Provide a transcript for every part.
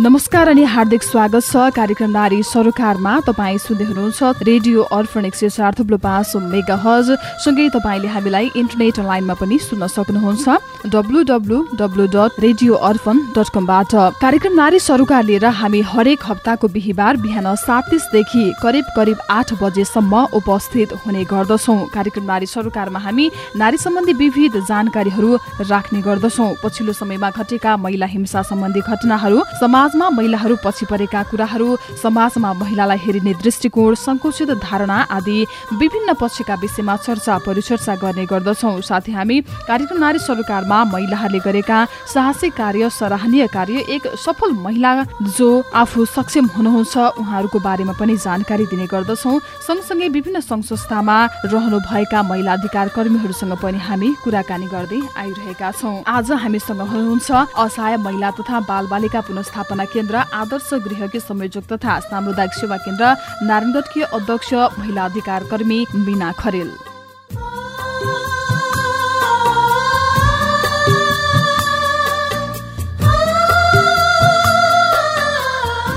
नमस्कार अनि हार्दिक स्वागत छ कार्यक्रम नारी सरोकारमा। तपाईँ सुन्दै हुनुहुन्छ रेडियो अर्फन एक सय चार थुप्रो पाँच मेगा हज सँगै तपाईँले हामीलाई इन्टरनेट लाइनमा पनि सुन्न सक्नुहुन्छ। W W W dot radio Arfan dot कमबाट। कार्यक्रम नारी सरोकार लिएर हामी हरेक हप्ताको बिहिबार बिहान सात तिसदेखि करिब करिब आठ बजेसम्म उपस्थित हुने गर्दछौँ। कार्यक्रम नारी सरोकारमा हामी नारी सम्बन्धी विविध जानकारीहरू राख्ने गर्दछौँ। पछिल्लो समयमा घटेका महिला हिंसा सम्बन्धी घटनाहरू समाजमा महिलाहरू पछि परेका कुराहरू समाजमा महिलालाई हेरिने दृष्टिकोण संकुचित धारणा आदि विभिन्न पक्षका विषयमा चर्चा परिचर्चा गर्ने गर्दछौँ। साथै हामी कार्यक्रम नारी सरोकारमा महिलाहरूले गरेका साहसिक कार्य सराहनीय कार्य एक सफल महिला जो आफू सक्षम हुनुहुन्छ उहाँहरूको बारेमा पनि जानकारी दिने गर्दछौँ। सँगसँगै विभिन्न सङ्घ संस्थामा रहनुभएका महिला अधिकार कर्मीहरूसँग पनि हामी कुराकानी गर्दै आइरहेका छौँ। आज हामीसँग हुनुहुन्छ असहाय महिला तथा बालबालिका पुनस्थापना केन्द्र आदर्श गृहकी संयोजक तथा सामुदायिक सेवा केन्द्र नारायणगढकी अध्यक्ष महिला अधिकार कर्मी मिना खरेल।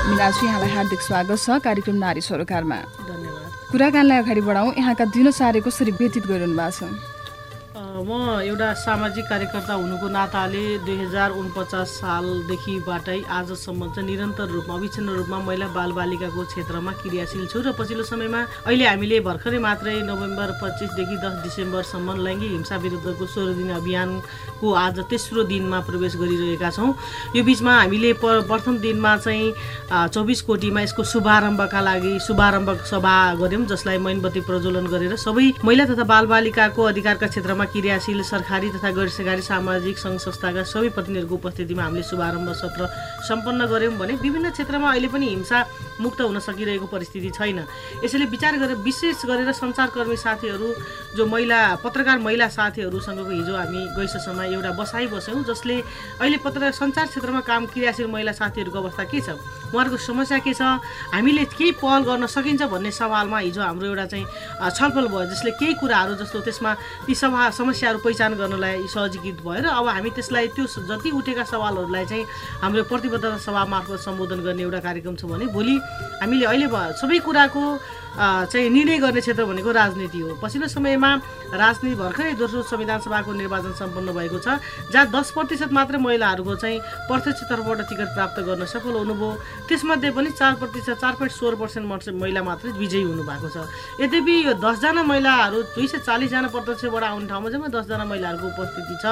मिनाजी यहाँलाई हार्दिक स्वागत छ कार्यक्रम नारी सरोकारमा। धन्यवाद। कुराकानीलाई अगाडि बढाउँ। यहाँका दिनचार्य कसरी व्यतीत गरिरहनु भएको छ। म एउटा सामाजिक कार्यकर्ता हुनुको नाताले दुई हजार उनपचास सालदेखिबाटै आजसम्म चाहिँ निरन्तर रूपमा अविच्छिन्न रूपमा महिला बालबालिकाको क्षेत्रमा क्रियाशील छु र पछिल्लो समयमा अहिले हामीले भर्खरै मात्रै नोभेम्बर पच्चिसदेखि दस डिसेम्बरसम्म लैङ्गिक हिंसा विरुद्धको सोह्र दिन अभियानको आज तेस्रो दिनमा प्रवेश गरिरहेका छौँ। यो बिचमा हामीले प प्रथम दिनमा चाहिँ चौबिस कोटीमा यसको शुभारम्भका लागि शुभारम्भ सभा गऱ्यौँ जसलाई मैनबत्ती प्रज्वलन गरेर सबै महिला तथा बालबालिकाको अधिकारका क्षेत्रमा क्रियाशील सरकारी तथा गैर सरकारी सामाजिक सङ्घ संस्थाका सबै प्रतिनिधिहरूको उपस्थितिमा हामीले शुभारम्भ सत्र सम्पन्न गऱ्यौँ भने विभिन्न क्षेत्रमा अहिले पनि हिंसा मुक्त हुन सकिरहेको परिस्थिति छैन। यसैले विचार गरेर विशेष गरेर सञ्चारकर्मी साथीहरू जो महिला पत्रकार महिला साथीहरूसँगको हिजो हामी गैससम्म एउटा बसाइ बस्यौँ जसले अहिले पत्र सञ्चार क्षेत्रमा काम क्रियाशील महिला साथीहरूको अवस्था के छ? उहाँहरूको समस्या के छ? हामीले केही पहल गर्न सकिन्छ भन्ने सवालमा हिजो हाम्रो एउटा चाहिँ छलफल भयो जसले केही कुराहरू जस्तो त्यसमा ती सभा समस्याहरू पहिचान गर्नलाई सहजीकृत भयो र अब हामी त्यसलाई त्यो जति उठेका सवालहरूलाई चाहिँ हाम्रो प्रतिबद्धता सभा मार्फत सम्बोधन गर्ने एउटा कार्यक्रम छ भने भोलि हामीले अहिले सबै कुराको चाहिँ निर्णय गर्ने क्षेत्र भनेको राजनीति हो। पछिल्लो समयमा राजनीति भर्खरै दोस्रो संविधान सभाको निर्वाचन सम्पन्न भएको छ जहाँ दस प्रतिशत मात्रै महिलाहरूको चाहिँ प्रत्यक्ष तर्फबाट टिकट प्राप्त गर्न सफल हुनुभयो। त्यसमध्ये पनि चार प्रतिशत चार पोइन्ट सोह्र पर्सेन्ट महिला मात्रै विजयी हुनुभएको छ। यद्यपि यो दसजना महिलाहरू दुई सय चालिसजना प्रत्यक्षबाट आउने ठाउँमा जम्मा दसजना महिलाहरूको उपस्थिति छ।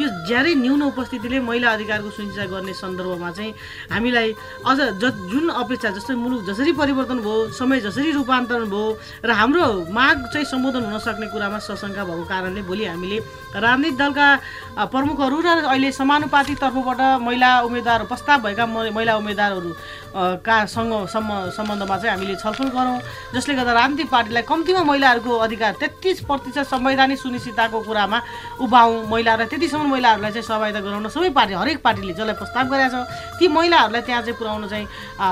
यो ज्यादै न्यून उपस्थितिले महिला अधिकारको सुनिश्चित गर्ने सन्दर्भमा चाहिँ हामीलाई अझ ज जुन अपेक्षा जस्तै मुलुक जसरी परिवर्तन भयो समय जसरी रूपान्तरण भयो र हाम्रो माग चाहिँ सम्बोधन हुन सक्ने कुरामा सशङ्का भएको कारणले भोलि हामीले राजनीतिक दलका प्रमुखहरू र अहिले समानुपातिक तर्फबाट महिला उम्मेदवार प्रस्ताव भएका महिला उम्मेदवारहरू का सँग सम्बन्धमा चाहिँ हामीले छलफल गरौँ जसले गर्दा राजनीतिक पार्टीलाई कम्तीमा महिलाहरूको अधिकार तेत्तिस प्रतिशत संवैधानिक सुनिश्चितताको कुरामा उभाउँ महिला र त्यतिसम्म महिलाहरूलाई चाहिँ सहभागिता गराउन सबै पार्टी हरेक पार्टीले जसलाई प्रस्ताव गरेका छ ती महिलाहरूलाई त्यहाँ चाहिँ पुऱ्याउन चाहिँ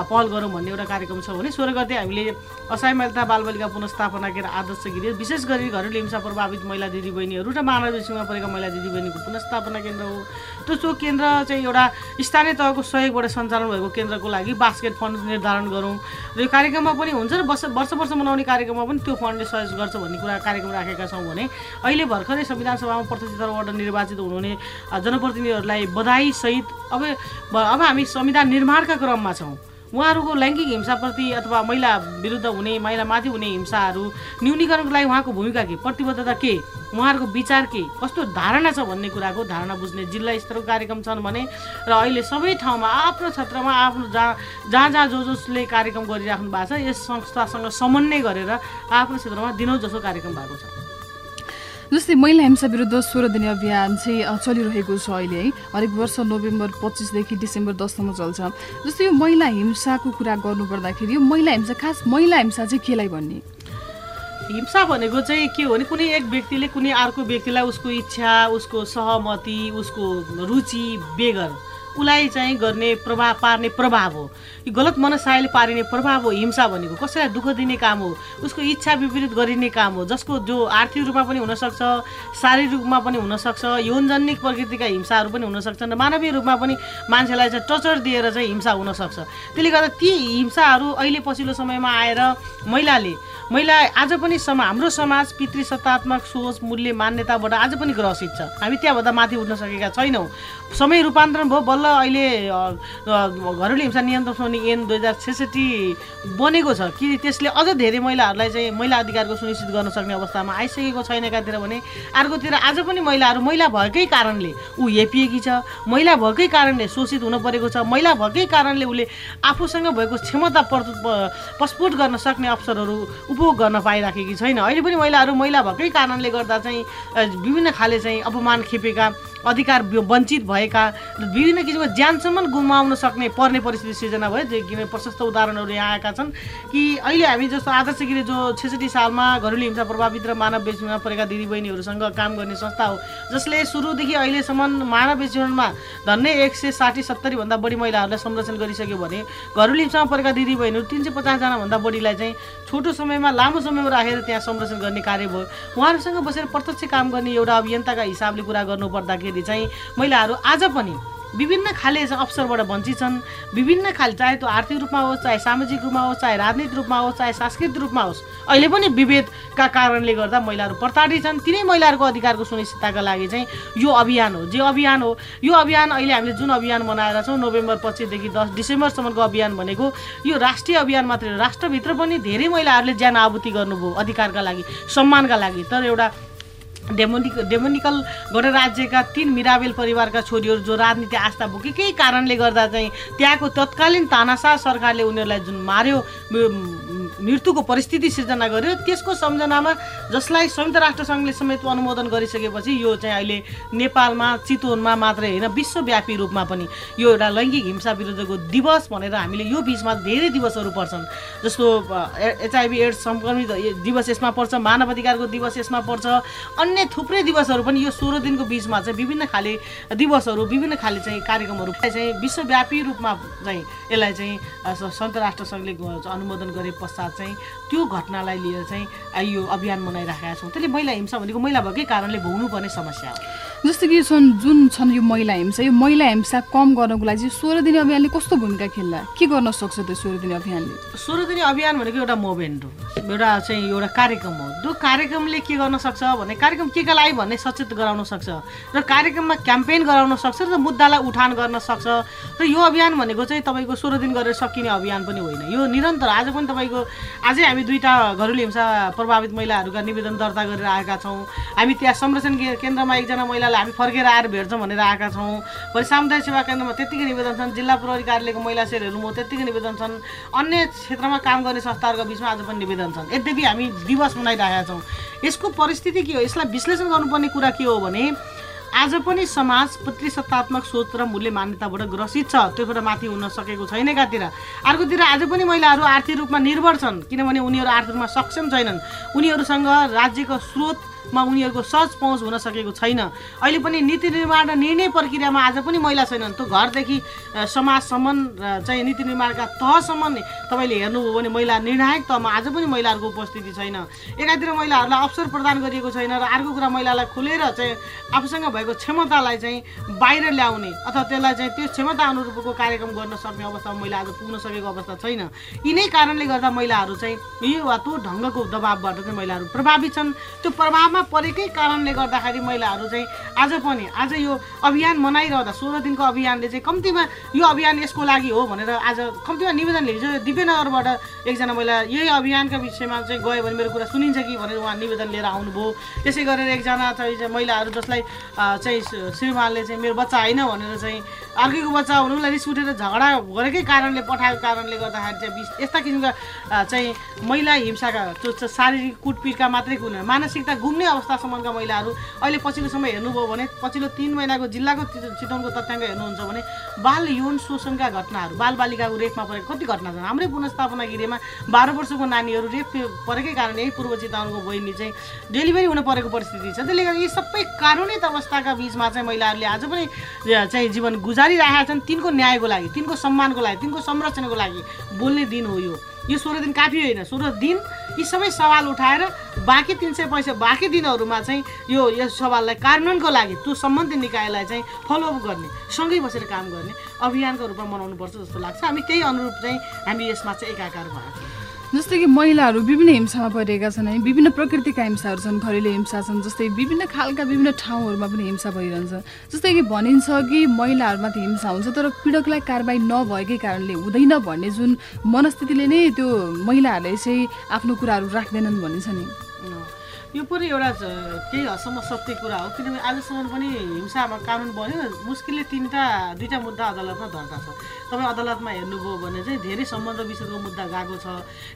पहल गरौँ भन्ने एउटा कार्यक्रम छ भने स्वर गर्दै हामीले असहाय महिला बालबालिका पुनस्थापना के आदर्श गिरी विशेष गरी घरेलु हिंसा प्रभावित महिला दिदीबहिनीहरू र मानव सीमा परेका महिला दिदीबहिनीको पुनस्थापना केन्द्र हो। त्यो केन्द्र चाहिँ एउटा स्थानीय तहको सहयोगबाट सञ्चालन भएको केन्द्रको लागि बास्केट फन्ड निर्धारण गरौँ। र यो कार्यक्रममा पनि हुन्छ र वर्ष वर्ष वर्ष मनाउने कार्यक्रममा पनि त्यो फन्डले सहयोग गर्छ भन्ने कुरा कार्यक्रम राखेका छौँ भने अहिले भर्खरै संविधान सभामा प्रत्यक्ष तर्फबाट निर्वाचित हुनुहुने जनप्रतिनिधिहरूलाई बधाईसहित अब अब हामी संविधान निर्माणका क्रममा छौँ। उहाँहरूको लैङ्गिक हिंसाप्रति अथवा महिला विरुद्ध हुने महिलामाथि हुने हिंसाहरू न्यूनीकरणको लागि उहाँको भूमिका के? प्रतिबद्धता के? उहाँहरूको विचार के? कस्तो धारणा छ भन्ने कुराको धारणा बुझ्ने जिल्ला स्तरको कार्यक्रम छन् भने र अहिले सबै ठाउँमा आफ्नो क्षेत्रमा आफ्नो जहाँ जहाँ जहाँ जो जसले कार्यक्रम गरिराख्नु भएको छ यस संस्थासँग समन्वय गरेर आफ्नो क्षेत्रमा दिनौँ जसो कार्यक्रम भएको छ। जस्तै महिला हिंसा विरुद्ध सोह्र दिने अभियान चाहिँ चलिरहेको छ अहिले है। हरेक वर्ष नोभेम्बर पच्चिसदेखि डिसेम्बर दससम्म चल्छ। जस्तै यो महिला हिंसाको कुरा गर्नुपर्दाखेरि यो महिला हिंसा खास महिला हिंसा चाहिँ केलाई भन्ने? हिंसा भनेको चाहिँ के हो भने कुनै एक व्यक्तिले कुनै अर्को व्यक्तिलाई उसको इच्छा उसको सहमति उसको रुचि बेगर। उसलाई चाहिँ गर्ने प्रभाव पार्ने प्रभाव हो। यो गलत मनसायले पारिने प्रभाव हो हिंसा भनेको। कसैलाई दुःख दिने काम हो उसको इच्छा विपरीत गरिने काम हो जसको जो आर्थिक रूपमा पनि हुनसक्छ शारीरिक रूपमा पनि हुनसक्छ यौनजन्य प्रकृतिका हिंसाहरू पनि हुनसक्छन् र मानवीय रूपमा पनि मान्छेलाई चाहिँ टचर दिएर चाहिँ हिंसा हुनसक्छ। त्यसले गर्दा ती हिंसाहरू अहिले पछिल्लो समयमा आएर महिलाले महिला आज पनि समा हाम्रो समाज पितृसत्तात्मक सोच मूल्य मान्यताबाट आज पनि ग्रसित छ। हामी त्यहाँभन्दा माथि उठ्न सकेका छैनौँ। समय रूपान्तरण भयो बल्ल अहिले घरेलु हिंसा नियन्त्रण सम्बन्धी ऐन दुई हजार छेसठी बनेको छ। कि त्यसले अझ धेरै महिलाहरूलाई चाहिँ महिला अधिकारको सुनिश्चित गर्न सक्ने अवस्थामा आइसकेको छैन एकातिर भने अर्कोतिर आज पनि महिलाहरू महिला भएकै कारणले ऊ हेपिएकी छ। महिला भएकै कारणले शोषित हुन परेको छ। महिला भएकै कारणले उसले आफूसँग भएको क्षमता प्रस्फुट गर्न सक्ने अवसरहरू उपभोग गर्न पाइराखेकी छैन। अहिले पनि महिलाहरू महिला भएकै कारणले गर्दा चाहिँ विभिन्न खाले चाहिँ अपमान खेपेका अधिकार वञ्चित भएका विभिन्न किसिमको ज्यानसम्म गुमाउन सक्ने पर्ने परिस्थिति सिर्जना भयो। जे किन प्रशस्त उदाहरणहरू यहाँ आएका छन् कि अहिले हामी जस्तो आदर्श गिरी जो छेसठी सालमा घरेलु हिंसा प्रभावित र मानव बेचबिखनमा परेका दिदीबहिनीहरूसँग काम गर्ने संस्था हो जसले सुरुदेखि अहिलेसम्म मानव बेचबिखनमा धन्ने एक सय साठी सत्तरीभन्दा बढी महिलाहरूलाई संरक्षण गरिसक्यो भने घरेलु हिंसामा परेका दिदीबहिनीहरू तिन सय पचासजनाभन्दा बढीलाई चाहिँ छोटो समयमा लामो समयमा राखेर त्यहाँ संरक्षण गर्ने कार्य भयो। उहाँहरूसँग बसेर प्रत्यक्ष काम गर्ने एउटा अभियन्ताका हिसाबले कुरा गर्नु पर्दाखेरि चाहिँ महिलाहरू आज पनि विभिन्न खाले अवसरबाट वञ्चित छन् विभिन्न खाले चाहे त्यो आर्थिक रूपमा होस् चाहे सामाजिक रूपमा होस् चाहे राजनीतिक रूपमा होस् चाहे सांस्कृतिक रूपमा होस् अहिले पनि विभेदका कारणले गर्दा महिलाहरू प्रताडित छन्। तिनै महिलाहरूको अधिकारको सुनिश्चितताका लागि चाहिँ यो अभियान हो। जे अभियान हो यो अभियान अहिले हामीले जुन अभियान मनाएर छौँ नोभेम्बर पच्चिसदेखि दस डिसेम्बरसम्मको अभियान भनेको यो राष्ट्रिय अभियान मात्रै राष्ट्रभित्र पनि धेरै महिलाहरूले ज्यान आहुति गर्नुभयो अधिकारका लागि सम्मानका लागि। तर एउटा डेमोनिक डेमोनिकल गणराज्यका तिन मिराबेल परिवारका छोरीहरू जो राजनीति आस्था बोकेकै कारणले गर्दा चाहिँ त्यहाँको तत्कालीन तानासा सरकारले उनीहरूलाई जुन मार्यो मृत्युको परिस्थिति सिर्जना गर्यो। त्यसको सम्झनामा जसलाई संयुक्त राष्ट्रसङ्घले समेत अनुमोदन गरिसकेपछि यो चाहिँ अहिले नेपालमा चितवनमा मात्रै होइन विश्वव्यापी रूपमा पनि यो एउटा लैङ्गिक हिंसा विरुद्धको दिवस भनेर हामीले यो बिचमा धेरै दिवसहरू पर्छन्। जस्तो एचआइभी एड्स सङ्क्रमित दिवस यसमा पर्छ मानव अधिकारको दिवस यसमा पर्छ अन्य थुप्रै दिवसहरू पनि यो सोह्र दिनको बिचमा चाहिँ विभिन्न खाले दिवसहरू विभिन्न खाले चाहिँ कार्यक्रमहरू चाहिँ विश्वव्यापी रूपमा चाहिँ यसलाई चाहिँ संयुक्त राष्ट्रसङ्घले अनुमोदन गरे पश्चात चाहिँ त्यो घटनालाई लिएर चाहिँ यो अभियान मनाइराखेका छौँ। त्यसले महिला हिंसा भनेको महिला भएकै कारणले भोग्नुपर्ने समस्या हो। जस्तो कि छन् जुन छन् यो महिला हिंसा यो महिला हिंसा कम गर्नको लागि चाहिँ सोह्र दिने अभियानले कस्तो भूमिका खेल्ला? के गर्न सक्छ त्यो सोह्र दिने अभियानले? सोह्र दिने अभियान भनेको एउटा मुभमेन्ट हो। एउटा चाहिँ एउटा कार्यक्रम हो। त्यो कार्यक्रमले के गर्न सक्छ भने कार्यक्रम के का लागि भन्ने सचेत गराउन सक्छ र कार्यक्रममा क्याम्पेन गराउन सक्छ र मुद्दालाई उठान गर्न सक्छ र यो अभियान भनेको चाहिँ तपाईँको सोह्र दिन गरेर सकिने अभियान पनि होइन। यो निरन्तर आज पनि तपाईँको आजै हामी दुईवटा घरेलु हिंसा प्रभावित महिलाहरूका निवेदन दर्ता गरेर आएका छौँ। हामी त्यहाँ संरक्षण केन्द्रमा एकजना महिलालाई हामी फर्केर आएर भेट्छौँ भनेर आएका छौँ। भरे सामुदायिक सेवा केन्द्रमा त्यत्तिकै निवेदन छन्। जिल्ला प्रहरी कार्यालयको महिला सेलहरू म त्यत्तिकै निवेदन छन्। अन्य क्षेत्रमा काम गर्ने संस्थाहरूको बिचमा आज पनि निवेदन छन्। यद्यपि हामी दिवस मनाइरहेका छौँ। यसको परिस्थिति के हो? यसलाई विश्लेषण गर्नुपर्ने कुरा के हो भने आज पनि समाज पितृसत्तात्मक सोच र मूल्य मान्यताबाट ग्रसित छ। त्योबाट माथि हुन सकेको छैन एकातिर। अर्कोतिर आज पनि महिलाहरू आर्थिक रूपमा निर्भर छन्। किनभने उनीहरू आर्थिक रूपमा सक्षम छैनन्। उनीहरूसँग राज्यको स्रोत मा उनीहरूको सहज पहुँच हुन सकेको छैन। अहिले पनि नीति निर्माण र निर्णय प्रक्रियामा आज पनि महिला छैनन्। त्यो घरदेखि समाजसम्म चाहिँ नीति निर्माणका तहसम्म तपाईँले हेर्नुभयो भने महिला निर्णायक तहमा आज पनि महिलाहरूको उपस्थिति छैन। एकातिर महिलाहरूलाई अवसर प्रदान गरिएको छैन र अर्को कुरा महिलालाई खुलेर चाहिँ आफूसँग भएको क्षमतालाई चाहिँ बाहिर ल्याउने अथवा त्यसलाई चाहिँ त्यो क्षमता अनुरूपको कार्यक्रम गर्न सक्ने अवस्थामा महिला आज पुग्न सकेको अवस्था छैन। यिनै कारणले गर्दा महिलाहरू चाहिँ यो वा त्यो ढङ्गको दबावबाट चाहिँ महिलाहरू प्रभावित छन्। त्यो प्रभाव मा परेकै कारणले गर्दाखेरि महिलाहरू चाहिँ आज पनि आज यो अभियान मनाइरहँदा सोह्र दिनको अभियानले चाहिँ कम्तीमा यो अभियान यसको लागि हो भनेर आज कम्तीमा निवेदन हिजो दिव्यनगरबाट एकजना महिला यही अभियानका विषयमा चाहिँ गयो भने मेरो कुरा सुनिन्छ कि भनेर उहाँ निवेदन लिएर आउनुभयो। त्यसै गरेर एकजना चाहिँ महिलाहरू जसलाई चाहिँ श्रीमानले चाहिँ मेरो बच्चा होइन भनेर चाहिँ अर्कैको बच्चा हुनुलाई रिस उठेर झगडा गरेकै कारणले पठाएको कारणले गर्दाखेरि चाहिँ यस्ता किसिमका चाहिँ महिला हिंसाका त्यो शारीरिक कुटपिटका मात्रै कुन मानसिकता गुम्ने नहुने अवस्थासम्मका महिलाहरू अहिले पछिल्लो समय हेर्नुभयो भने पछिल्लो तिन महिनाको जिल्लाको चितवनको तथ्याङ्क हेर्नुहुन्छ भने बाल यौन शोषणका घटनाहरू बालबालिकाको रेपमा परेको कति घटना छन्? हाम्रै पुनस्थापना गिरीमा बाह्र वर्षको नानीहरू रेप परेकै कारण यही पूर्व चितवनको बहिनी चाहिँ डेलिभरी हुन परेको परिस्थिति छ। त्यसले गर्दा यी सबै कानुनित अवस्थाका बिचमा चाहिँ महिलाहरूले आज पनि चाहिँ जीवन गुजारिरहेका छन् तिनको न्यायको लागि तिनको सम्मानको लागि तिनको संरक्षणको लागि बोल्ने दिन हो यो। यो सोह्र दिन काफी होइन सोह्र दिन। यी सबै सवाल उठाएर बाँकी तिन सय पैसा बाँकी दिनहरूमा चाहिँ यो यस सवाललाई कार्यान्वयनको लागि त्यो सम्बन्धित निकायलाई चाहिँ फलोअप गर्ने सँगै बसेर काम गर्ने अभियानको रूपमा मनाउनुपर्छ जस्तो लाग्छ। हामी त्यही अनुरूप चाहिँ हामी यसमा चाहिँ एकाकार भएको जस्तै कि महिलाहरू विभिन्न हिंसामा परिरहेका छन् है विभिन्न प्रकृतिका हिंसाहरू छन् घरेलु हिंसा छन् जस्तै विभिन्न खालका विभिन्न ठाउँहरूमा पनि हिंसा भइरहन्छ। जस्तै कि भनिन्छ कि महिलाहरूमाथि हिंसा हुन्छ तर पीडकलाई कारवाही नभएकै कारणले हुँदैन भन्ने जुन मनस्थितिले नै त्यो महिलाहरूले चाहिँ आफ्नो कुराहरू राख्दैनन् भनिन्छ नि। यो पनि एउटा केही हदसम्म सत्य कुरा हो। किनभने आजसम्म पनि हिंसामा कानुन बन्यो मुस्किलले तिनवटा दुईवटा मुद्दा अदालतमा दर्ता छ। तपाईँ अदालतमा हेर्नुभयो भने चाहिँ धेरै सम्बन्ध विषयको मुद्दा गएको छ।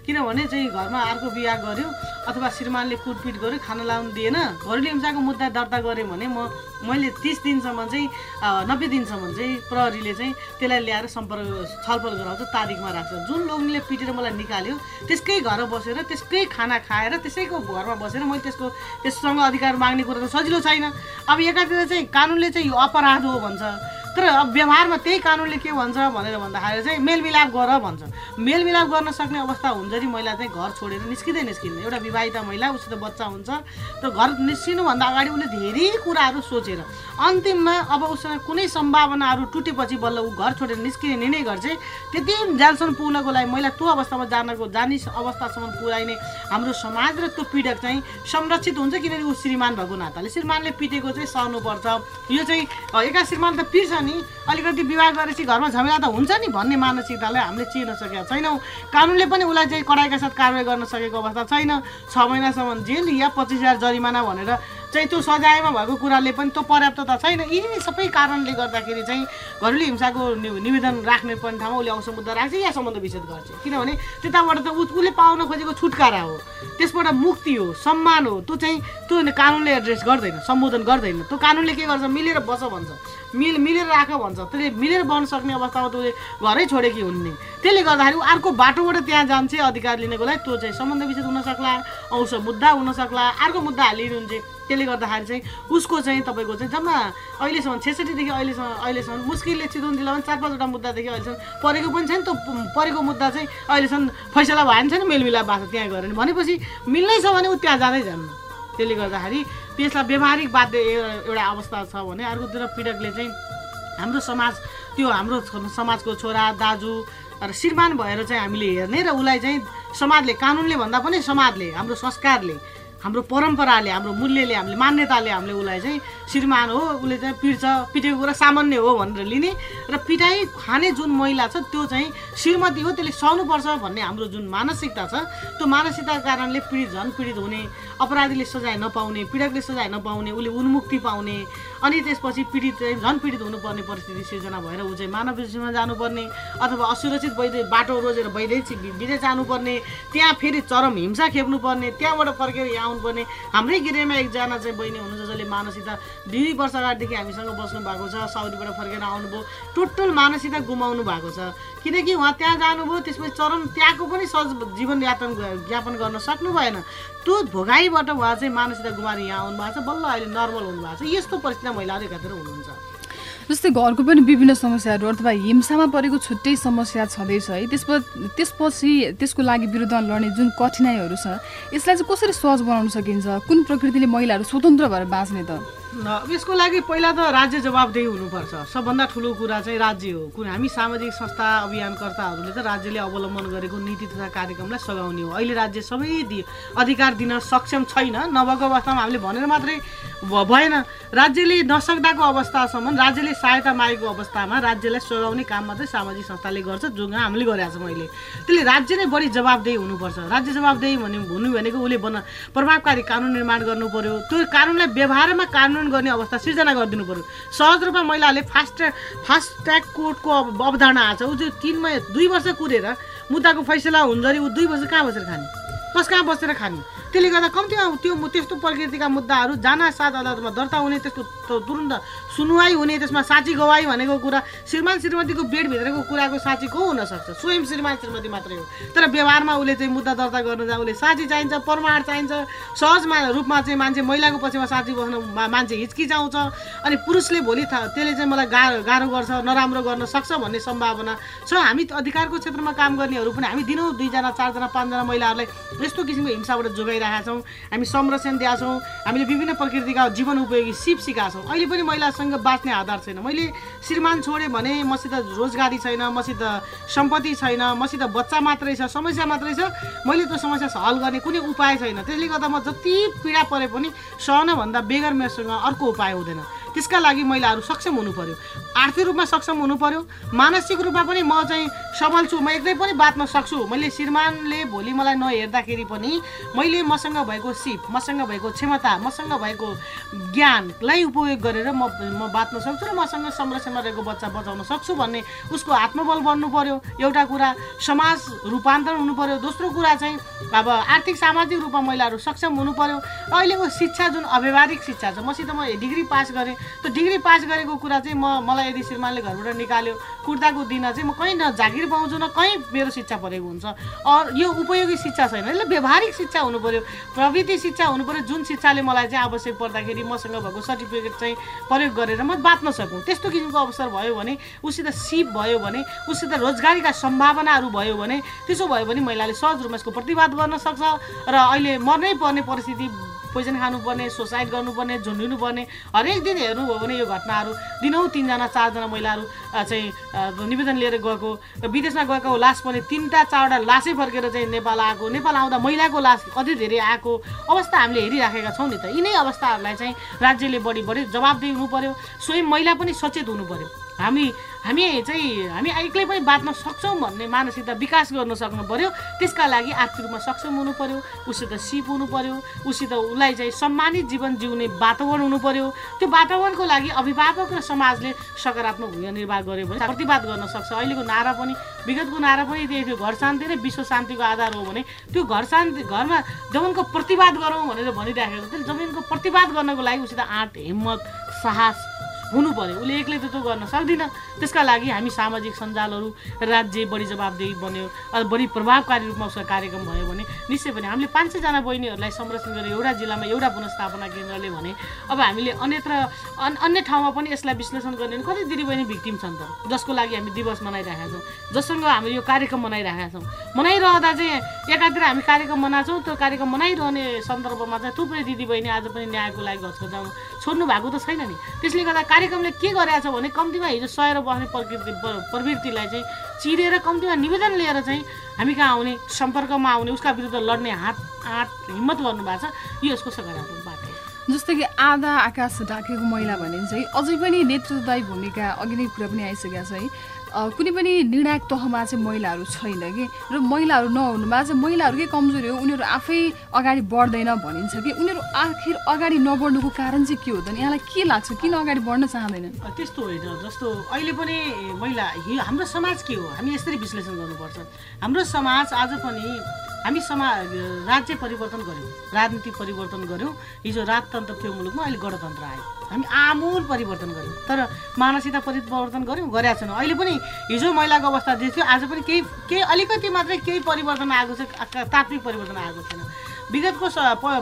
किनभने चाहिँ घरमा अर्को बिहा गर्यो अथवा श्रीमानले कुटपिट गर्यो खाना लाउनु दिएन। घरेलु हिंसाको मुद्दा दर्ता गरेँ भने म मैले तिस दिनसम्म चाहिँ नब्बे दिनसम्म चाहिँ प्रहरीले चाहिँ त्यसलाई ल्याएर सम्पर्क छलफल गराउँछ तारिकमा राख्छ। जुन लोग्नेले पिटेर मलाई निकाल्यो त्यसकै घर बसेर त्यसकै खाना खाएर त्यसैको घरमा बसेर मैले त्यसको त्यससँग अधिकार माग्ने कुरो त सजिलो छैन। अब एकातिर चाहिँ कानुनले चाहिँ यो अपराध हो भन्छ। तर अब व्यवहारमा त्यही कानुनले के भन्छ भनेर भन्दाखेरि चाहिँ मेलमिलाप गर भन्छ। मेलमिलाप गर्न सक्ने अवस्था हुन्छ कि महिला चाहिँ घर छोडेर निस्किँदै निस्किँदैन। एउटा विवाहिता महिला उसित बच्चा हुन्छ। त घर निस्किनुभन्दा अगाडि उसले धेरै कुराहरू सोचेर अन्तिममा अब उसँग कुनै सम्भावनाहरू टुटेपछि बल्ल ऊ घर छोडेर निस्किने निर्णय गर्छ। त्यति जालसम्म पुग्नको लागि महिला त्यो अवस्थामा जानको जाने अवस्थासम्म पुऱ्याइने हाम्रो समाज र त्यो पीडक चाहिँ संरक्षित हुन्छ किनकि ऊ श्रीमान भएको नाताले। श्रीमानले पिटेको चाहिँ सहनुपर्छ। यो चाहिँ एका श्रीमान त पिर्छ नि। अलिकति विवाह गरेपछि घरमा झमेला त हुन्छ नि भन्ने मानसिकतालाई हामीले चिर्न सकेका छैनौँ। कानुनले पनि उसलाई चाहिँ कडाइका साथ कारवाही गर्न सकेको अवस्था छैन। छ महिनासम्म जेल या पच्चिस हजार जरिमाना भनेर चाहिँ त्यो सजायमा भएको कुराले पनि त्यो पर्याप्त त छैन। यी सबै कारणले गर्दाखेरि चाहिँ घरेलु हिंसाको निवेदन राख्ने पनि ठाउँमा उसले अंश मुद्दा राख्छ या सम्बन्ध विच्छेद गर्छ। किनभने त्यताबाट त उसले पाउन खोजेको छुटकारा हो। त्यसबाट मुक्ति हो सम्मान हो। त्यो चाहिँ त्यो कानुनले एड्रेस गर्दैन सम्बोधन गर्दैन। त्यो कानुनले के गर्छ? मिलेर बस भन्छ। मिल मिलेर राख भन्छ। त्यसले मिलेर बन्न सक्ने अवस्थामा तँ घरै छोडेकी हुन्ने त्यसले गर्दाखेरि अर्को बाटोबाट त्यहाँ जान्छ अधिकार लिनेको लागि त्यो चाहिँ सम्बन्ध विच्छेद हुनसक्ला औँस मुद्दा हुनसक्ला अर्को मुद्दा हालिरहन्छ त्यसले गर्दाखेरि चाहिँ उसको चाहिँ तपाईँको चाहिँ जम्मा अहिलेसम्म छेसठीदेखि अहिलेसम्म अहिलेसम्म मुस्किलले चितवन जिल्लामा चार पाँचवटा मुद्दादेखि अहिलेसम्म परेको पनि छ नि त्यो परेको मुद्दा चाहिँ अहिलेसम्म फैसला भएन छैन मेलमिलाप भएको छ त्यहाँ गएर। भनेपछि मिल्नै छ भने ऊ त्यहाँ जाँदै जान्न। त्यसले गर्दाखेरि त्यसलाई व्यवहारिक बाध्य एउटा अवस्था छ भने अर्कोतिर पीडकले चाहिँ हाम्रो समाज त्यो हाम्रो समाजको छोरा दाजु र श्रीमान भएर चाहिँ हामीले हेर्ने र उसलाई चाहिँ समाजले कानुनले भन्दा पनि समाजले हाम्रो संस्कारले हाम्रो परम्पराले हाम्रो मूल्यले हामीले मान्यताले हामीले उसलाई चाहिँ श्रीमान हो उसले चाहिँ पिट्छ पिटेको कुरा सामान्य हो भनेर लिने र पिटाइ खाने जुन महिला छ त्यो चाहिँ श्रीमती हो त्यसले सहनुपर्छ भन्ने हाम्रो जुन मानसिकता छ त्यो मानसिकताको कारणले पीडित झन् पीडित हुने अपराधीले सजाय नपाउने पीडकले सजाय नपाउने उसले उन्मुक्ति पाउने अनि त्यसपछि पीडित चाहिँ झन् पीडित हुनुपर्ने परिस्थिति सिर्जना भएर ऊ चाहिँ मानव विषयमा जानुपर्ने अथवा असुरक्षित वैद्य बाटो रोजेर वैदेश विदेश जानुपर्ने त्यहाँ फेरि चरम हिंसा खेप्नुपर्ने त्यहाँबाट फर्केर यहाँ आउनुपर्ने हाम्रै गिरेमा एकजना चाहिँ बहिनी हुनुहुन्छ जसले मानसिकता दुई वर्ष अगाडिदेखि हामीसँग बस्नु भएको छ साउदीबाट फर्केर आउनुभयो। टोटल मानसिकता गुमाउनु भएको छ। किनकि उहाँ त्यहाँ जानुभयो त्यसपछि चरम त्यहाँको पनि सज जीवनयापन ज्ञापन गर्न सक्नु भएन। त्यो भोगाइबाट उहाँ चाहिँ मानसिकता गुमाएर यहाँ आउनु भएको छ। बल्ल अहिले नर्मल हुनुभएको छ। यस्तो परिस्थितिमा महिलाहरू एकातिर हुनुहुन्छ। जस्तै घरको पनि विभिन्न समस्याहरू अथवा हिंसामा परेको छुट्टै समस्या छँदैछ है। त्यसपछि त्यसपछि त्यसको लागि विरुद्धमा लड्ने जुन कठिनाइहरू छ यसलाई चाहिँ कसरी सहज बनाउन सकिन्छ? कुन प्रकृतिले महिलाहरू स्वतन्त्र भएर बाँच्ने त? यसको लागि पहिला त राज्य जवाबदेही हुनुपर्छ। सबभन्दा ठुलो कुरा चाहिँ राज्य हो। कुन हामी सामाजिक संस्था अभियानकर्ताहरूले त राज्यले अवलम्बन गरेको नीति तथा कार्यक्रमलाई सघाउने हो। अहिले राज्य सबै दि अधिकार दिन सक्षम छैन। नभएको अवस्थामा हामीले भनेर मात्रै भएन। राज्यले नसक्दाको अवस्थासम्म राज्यले सहायता मागेको अवस्थामा राज्यलाई सघाउने काम मात्रै सामाजिक संस्थाले गर्छ जो हामीले गरेका छौँ अहिले। त्यसले राज्य नै बढी जवाबदेही हुनुपर्छ। राज्य जवाबदेही भने हुनु भनेको उसले बना प्रभावकारी कानुन निर्माण गर्नु पर्यो। त्यो कानुनलाई व्यवहारमा कानुन कानुन गर्ने अवस्था सिर्जना गरिदिनु पर्यो। सहज रूपमा महिलाले फास्ट फास्ट ट्र्याक कोर्टको अवधारणा आएको छ। ऊ चाहिँ तिन महिना दुई वर्ष कुरेर मुद्दाको फैसला हुन्छ अरे ऊ दुई वर्ष कहाँ बसेर खाने? कस कहाँ बसेर खाने? त्यसले गर्दा कम्तीमा त्यो त्यस्तो प्रकृतिका मुद्दाहरू जान साथ अदालतमा दर्ता हुने त्यसको तुरन्त सुनवाई हुने त्यसमा साँची गवाई भनेको कुरा श्रीमान श्रीमतीको बेडभित्रको कुराको साँची को हुनसक्छ स्वयं श्रीमान श्रीमती मात्रै हो। तर व्यवहारमा उसले चाहिँ मुद्दा दर्ता गर्न जा उसले साँची चाहिन्छ प्रमाण चाहिन्छ सहजमा रूपमा चाहिँ मान्छे महिलाको पछिमा साँची बस्न मान्छे हिचकिचाउँछ। अनि पुरुषले भोलि त्यसले चाहिँ मलाई गाह्रो गाह्रो गर्छ नराम्रो गर्न सक्छ भन्ने सम्भावना छ। हामी अधिकारको क्षेत्रमा काम गर्नेहरू पनि हामी दिनौँ दुईजना चारजना पाँचजना महिलाहरूलाई यस्तो किसिमको हिंसाबाट जोगाइरहेका छौँ हामी संरक्षण दिएका छौँ हामीले विभिन्न प्रकृतिका जीवन उपयोगी सिप सिकाएको अहिले पनि महिलासँग बाँच्ने आधार छैन। मैले श्रीमान छोडेँ भने मसित रोजगारी छैन मसित सम्पत्ति छैन मसित बच्चा मात्रै छ समस्या मात्रै छ। मैले त्यो समस्या हल गर्ने कुनै उपाय छैन। त्यसले गर्दा म जति पीडा परे पनि सहनभन्दा बेगर मेरोसँग अर्को उपाय हुँदैन। त्यसका लागि महिलाहरू सक्षम हुनु पर्यो आर्थिक रूपमा सक्षम हुनु पर्यो मानसिक रूपमा पनि म चाहिँ सबल छु। म एक्लै पनि बाँच्न सक्छु। मैले श्रीमानले भोलि मलाई नहेर्दाखेरि पनि मैले मसँग भएको सिप मसँग भएको क्षमता मसँग भएको ज्ञानलाई उपयोग गरेर म म बाँच्न सक्छु र मसँग संरक्षणमा रहेको बच्चा बचाउन सक्छु भन्ने उसको आत्मबल बन्नु पर्यो एउटा कुरा समाज रूपान्तरण हुनु पर्यो दोस्रो कुरा चाहिँ अब आर्थिक सामाजिक रूपमा महिलाहरू सक्षम हुनु पर्यो अहिलेको शिक्षा जुन अव्यवहारिक शिक्षा छ मसित म डिग्री पास गरेँ। त्यो डिग्री पास गरेको कुरा चाहिँ म मलाई यदि श्रीमानले घरबाट निकाल्यो कुर्ताको दिन चाहिँ म कहीँ न जागिर पाउँछु न कहीँ मेरो शिक्षा परेको हुन्छ। अरू यो उपयोगी शिक्षा छैन यसले व्यवहारिक शिक्षा हुनु पऱ्यो प्रविधि शिक्षा हुनु पऱ्यो जुन शिक्षाले मलाई चाहिँ आवश्यक पर्दाखेरि मसँग भएको सर्टिफिकेट चाहिँ प्रयोग गरेर म बाँच्न सकौँ। त्यस्तो किसिमको अवसर भयो भने उसित सिप भयो भने उसित रोजगारीका सम्भावनाहरू भयो भने त्यसो भयो भने महिलाले सहज रूपमा यसको प्रतिवाद गर्न सक्छ र अहिले मर्नै पर्ने परिस्थिति पोइजन खानुपर्ने सुसाइड गर्नुपर्ने झुन्डिनुपर्ने हरेक दिन हेर्नुभयो भने यो घटनाहरू दिनौँ तिनजना चारजना महिलाहरू चाहिँ निवेदन लिएर गएको विदेशमा गएको लास पनि तिनवटा चारवटा लासै फर्केर चाहिँ नेपाल आएको नेपाल आउँदा महिलाको लास कति धेरै आएको अवस्था हामीले हेरिराखेका छौँ नि त। यिनै अवस्थाहरूलाई चाहिँ राज्यले बढी बढी जवाबदेही हुनु पऱ्यो स्वयं महिला पनि सचेत हुनु पऱ्यो हामी हामी चाहिँ हामी एक्लै पनि बाँच्न सक्छौँ भन्ने मानसिकता विकास गर्न सक्नु पऱ्यो त्यसका लागि आर्थिक रूपमा सक्षम हुनु पऱ्यो उसित सिप हुनु पऱ्यो उसित उसलाई चाहिँ सम्मानित जीवन जिउने वातावरण हुनु पऱ्यो त्यो वातावरणको लागि अभिभावक र समाजले सकारात्मक भूमिका निर्वाह गर्यो भने प्रतिवाद गर्न सक्छ। अहिलेको नारा पनि विगतको नारा पनि त्यही थियो। घर शान्ति नै विश्व शान्तिको आधार हो भने त्यो घर शान्ति घरमा जमिनको प्रतिवाद गरौँ भनेर भनिराखेको छ। जमिनको प्रतिवाद गर्नको लागि उसित आँट हिम्मत साहस हुनु पऱ्यो उसले एक्लै त त्यो गर्न सक्दिनँ। त्यसका लागि हामी सामाजिक सञ्जालहरू राज्य बढी जवाबदेही बन्यो। बढी प्रभावकारी रूपमा उसको कार्यक्रम भयो भने निश्चय पनि हामीले पाँच सयजना बहिनीहरूलाई संरक्षण गरेर एउटा जिल्लामा एउटा पुनस्थापना केन्द्रले भने अब हामीले अन्यत्र अन्य ठाउँमा पनि यसलाई विश्लेषण गर्ने कति दिदीबहिनी भिक्टिम छन् त? जसको लागि हामी दिवस मनाइरहेका छौँ। जससँग हामी यो कार्यक्रम मनाइरहेका छौँ। मनाइरहँदा चाहिँ एकातिर हामी कार्यक्रम मनाएको त्यो कार्यक्रम मनाइरहने सन्दर्भमा चाहिँ थुप्रै दिदीबहिनी आज पनि न्यायको लागि घचघचाउनु छोड्नु भएको त छैन नि। त्यसले गर्दा कार्यक्रमले के गरेछ भने कम्तीमा हिजो सहेर बस्ने प्रकृति प्रवृत्तिलाई चाहिँ चिरेर कम्तीमा निवेदन लिएर चाहिँ हामी कहाँ आउने सम्पर्कमा आउने उसका विरुद्ध लड्ने हात आँट हिम्मत गर्नुभएको छ। यो यसको सकारात्मक बाटो जस्तै कि आधा आकाश ढाकेको महिला भने चाहिँ अझै पनि नेतृत्वदायी भूमिका अघि नै कुरा पनि आइसकेको छ है। कुनै पनि निर्णायक तहमा चाहिँ महिलाहरू छैन कि? र महिलाहरू नहुनुमा चाहिँ महिलाहरूकै कमजोरी हो? उनीहरू आफै अगाडि बढ्दैन भनिन्छ कि? उनीहरू आखिर अगाडि नबढ्नुको कारण चाहिँ के हो त? यहाँलाई के लाग्छ? किन अगाडि बढ्न चाहँदैन? त्यस्तो होइन। जस्तो अहिले पनि महिला हाम्रो समाज के हो? हामी यसरी विश्लेषण गर्नुपर्छ। हाम्रो समाज आज पनि हामी समाज राज्य परिवर्तन गऱ्यौँ राजनीति परिवर्तन गऱ्यौँ। हिजो राजतन्त्र थियो मुलुकमा अहिले गणतन्त्र आयो। हामी आमूल परिवर्तन गऱ्यौँ। तर मानसिकता परिवर्तन गऱ्यौँ गरेका छैनौँ। अहिले पनि हिजो महिलाको अवस्था देख्थ्यो आज पनि केही केही अलिकति मात्रै केही परिवर्तन आएको छ तात्विक परिवर्तन आएको छैन। विगतको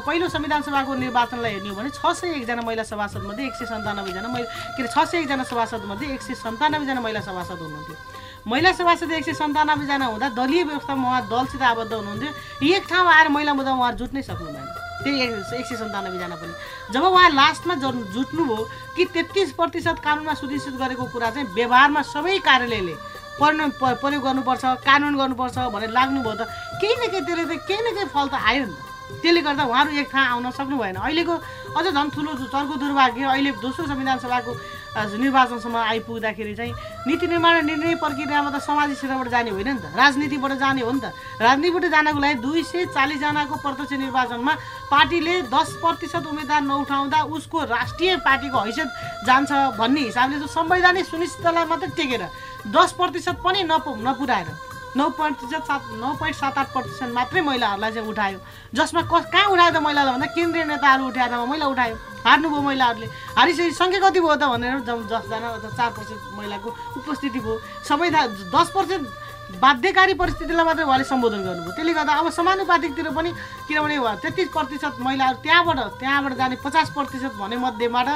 पहिलो संविधान सभाको निर्वाचनलाई हेर्ने हो भने छ सय एकजना महिला सभासदमध्ये एक सय सन्तानब्बेजना के अरे छ सय एकजना सभासदमध्ये एक सय सन्तानब्बेजना महिला सभासद हुनुहुन्थ्यो। महिला सभासद एक सय सन्तानब्बेजना हुँदा दलीय व्यवस्थामा उहाँ दलसित आबद्ध हुनुहुन्थ्यो। एक ठाउँमा आएर महिला मुद्दा उहाँ जुट्नै सक्नु भएन त्यही एक सय सन्तानब्बेजना पनि। जब उहाँ लास्टमा जुट्नुभयो कि तेत्तिस प्रतिशत कानुनमा सुनिश्चित गरेको कुरा चाहिँ व्यवहारमा सबै कार्यालयले प्रयोग प्रयोग गर्नुपर्छ कानुन गर्नुपर्छ भनेर लाग्नुभयो त केही न केही त्यसले त केही न केही फल त आयो नि त। त्यसले गर्दा उहाँहरू एक ठाउँ आउन सक्नु भएन। अहिलेको अझ झन् ठुलो चर्को दुर्भाग्य अहिले दोस्रो संविधान सभाको निर्वाचनसम्म आइपुग्दाखेरि चाहिँ नीति निर्माण निर्णय प्रक्रियामा त समाजी क्षेत्रबाट जाने होइन नि त। राजनीतिबाट जाने हो नि त। राजनीतिबाट जानको लागि दुई सय चालिसजनाको प्रत्यक्ष निर्वाचनमा पार्टीले दस प्रतिशत उम्मेद्वार नउठाउँदा उसको राष्ट्रिय पार्टीको हैसियत जान्छ भन्ने हिसाबले चाहिँ संवैधानिक सुनिश्चितलाई मात्रै टेकेर दस प्रतिशत पनि नपु नपुऱ्याएर नौ प्रतिशत सात नौ पोइन्ट सात आठ प्रतिशत मात्रै महिलाहरूलाई चाहिँ उठायो। जसमा कस कहाँ उठायो त महिलालाई भन्दा केन्द्रीय नेताहरू उठाएर महिला उठायो। हार्नुभयो महिलाहरूले। हारिसके सङ्ख्या कति भयो त भनेर अथवा चार प्रतिशत महिलाको उपस्थिति भयो। सबै दस पर्सेन्ट बाध्यकारी परिस्थितिलाई मात्रै उहाँले सम्बोधन गर्नुभयो। त्यसले गर्दा अब समानुपातिकतिर पनि किनभने तेत्तिस प्रतिशत महिलाहरू त्यहाँबाट त्यहाँबाट जाने पचास प्रतिशत भने मध्येबाट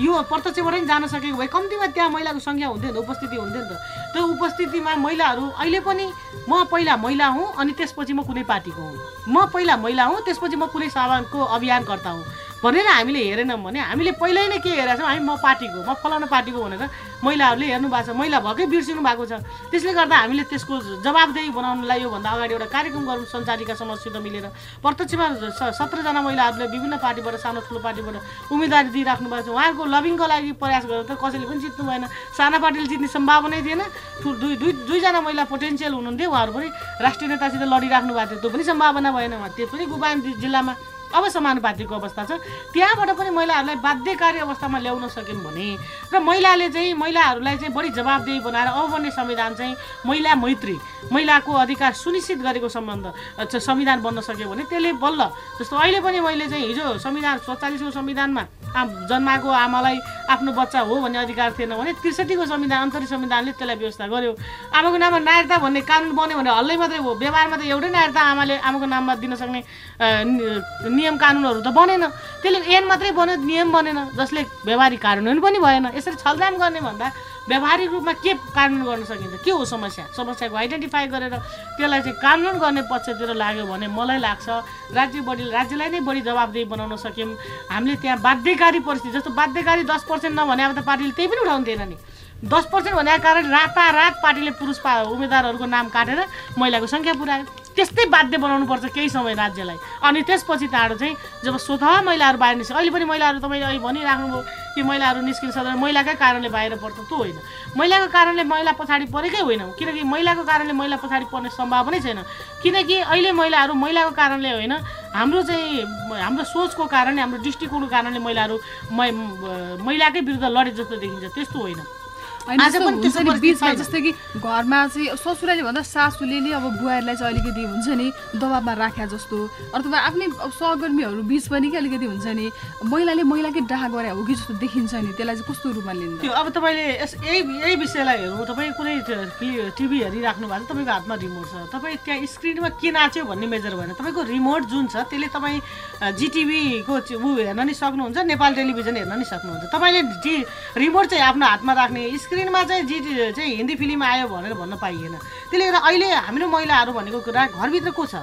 यो प्रत्यक्षबाट पनि जान सकेको भए कम्तीमा त्यहाँ महिलाको सङ्ख्या हुन्थ्यो नि उपस्थिति हुन्थ्यो नि त। त्यो उपस्थितिमा महिलाहरू अहिले पनि म पहिला महिला हुँ अनि त्यसपछि म कुनै पार्टीको हुँ। म पहिला महिला हुँ त्यसपछि म कुनै सामानको अभियानकर्ता हुँ। भनेर हामीले हेरेनौँ भने हामीले पहिल्यै नै के हेरेका छौँ हामी म पार्टीको म फलाना पार्टीको भनेर महिलाहरूले हेर्नु भएको छ। महिला भएकै बिर्सिनु भएको छ। त्यसले गर्दा हामीले त्यसको जवाबदेही बनाउनलाई योभन्दा अगाडि एउटा कार्यक्रम गरौँ सञ्चारिका समाजसित मिलेर प्रत्यक्षमा सत्रजना महिलाहरूले विभिन्न पार्टीबाट सानो ठुलो पार्टीबाट उम्मेदवारी दिइराख्नु भएको छ। उहाँहरूको लभिङको लागि प्रयास गरेर त कसैले पनि जित्नु भएन। साना पार्टीले जित्ने सम्भावनै थिएन। दुई दुई दुईजना महिला पोटेन्सियल हुनुहुन्थ्यो। उहाँहरू पनि राष्ट्रिय नेतासित लडिराख्नु भएको थियो। त्यो पनि सम्भावना भएन। त्यो पनि गुबान जिल्लामा अब समानुपातिको अवस्था छ। त्यहाँबाट पनि महिलाहरूलाई बाध्यकारी अवस्थामा ल्याउन सक्यौँ भने र महिलाले चाहिँ महिलाहरूलाई चाहिँ बढी जवाबदेही बनाएर अब बन्ने संविधान चाहिँ महिला मैत्री महिलाको अधिकार सुनिश्चित गरेको सम्बन्ध संविधान बन्न सक्यो भने त्यसले बल्ल जस्तो अहिले पनि मैले चाहिँ हिजो संविधान सत्तालिसको संविधानमा जन्माएको आमालाई आफ्नो बच्चा हो भन्ने अधिकार थिएन भने त्रिसठीको संविधान अन्तरिक संविधानले त्यसलाई व्यवस्था गर्यो। आमाको नाममा नायरता भन्ने कानुन बन्यो भने हल्लै मात्रै हो। व्यवहारमा त एउटै नायरता आमाले आमाको नाममा दिन सक्ने नियम कानुनहरू त बनेन। त्यसले एन मात्रै बन्यो नियम बनेन जसले व्यवहारिक कार्यान्वयन पनि भएन। यसरी छलजाम गर्ने भन्दा व्यावहारिक रूपमा के कानुन गर्न सकिन्छ? के हो समस्या? समस्याको आइडेन्टिफाई गरेर त्यसलाई चाहिँ कानुन गर्ने पक्षतिर लाग्यो भने मलाई लाग्छ राज्य बढी राज्यलाई नै बढी जवाबदेही बनाउन सक्यौँ। हामीले त्यहाँ बाध्यकारी परिस्थिति जस्तो बाध्यकारी दस पर्सेन्ट नभने अब त पार्टीले त्यही पनि उठाउँदैन नि। दस पर्सेन्ट भनेको कारण रातारात पार्टीले पुरुष पा उम्मेदवारहरूको नाम काटेर महिलाको सङ्ख्या पुऱ्यायो। त्यस्तै बाध्य बनाउनुपर्छ केही समय राज्यलाई। अनि त्यसपछि टाढो चाहिँ जब स्वतः महिलाहरू बाहिर निस्क अहिले पनि महिलाहरू तपाईँले अहिले भनिराख्नुभयो कि महिलाहरू निस्किन सक्दैन। महिलाकै कारणले बाहिर पर्छ त्यो होइन। महिलाको कारणले महिला पछाडि परेकै होइन किनकि महिलाको कारणले महिला पछाडि पर्ने सम्भावनै छैन। किनकि अहिले महिलाहरू महिलाको कारणले होइन हाम्रो चाहिँ हाम्रो सोचको कारणले हाम्रो दृष्टिकोणको कारणले महिलाहरू महिलाकै विरुद्ध लडे जस्तो देखिन्छ। त्यस्तो होइन। जस्तै कि घरमा चाहिँ ससुराले भन्दा सासूले नै अब बुहारीलाई चाहिँ अलिकति हुन्छ नि दबाबमा राख्या जस्तो। अथवा आफ्नै सहकर्मीहरू बिच पनि के अलिकति हुन्छ नि महिलाले महिलाकै डाहा गरे हो कि जस्तो देखिन्छ नि त्यसलाई चाहिँ कस्तो रूपमा लिन्छ? त्यो अब तपाईँले यस यही यही विषयलाई हेरौँ तपाईँ कुनै टिभी हेरिराख्नु भएको छ तपाईँको हातमा रिमोट छ। तपाईँ त्यहाँ स्क्रिनमा के नाच्यो भन्ने मेजर भएन। तपाईँको रिमोट जुन छ त्यसले तपाईँ जिटिभीको ऊ हेर्न नि सक्नुहुन्छ नेपाल टेलिभिजन हेर्न नि सक्नुहुन्छ। तपाईँले रिमोट चाहिँ आफ्नो हातमा राख्ने स्क्रिन स्क्रिनमा चाहिँ जी चाहिँ हिन्दी फिल्म आयो भनेर भन्न पाइएन। त्यसले गर्दा अहिले हाम्रो महिलाहरू भनेको कुरा घरभित्र को छ?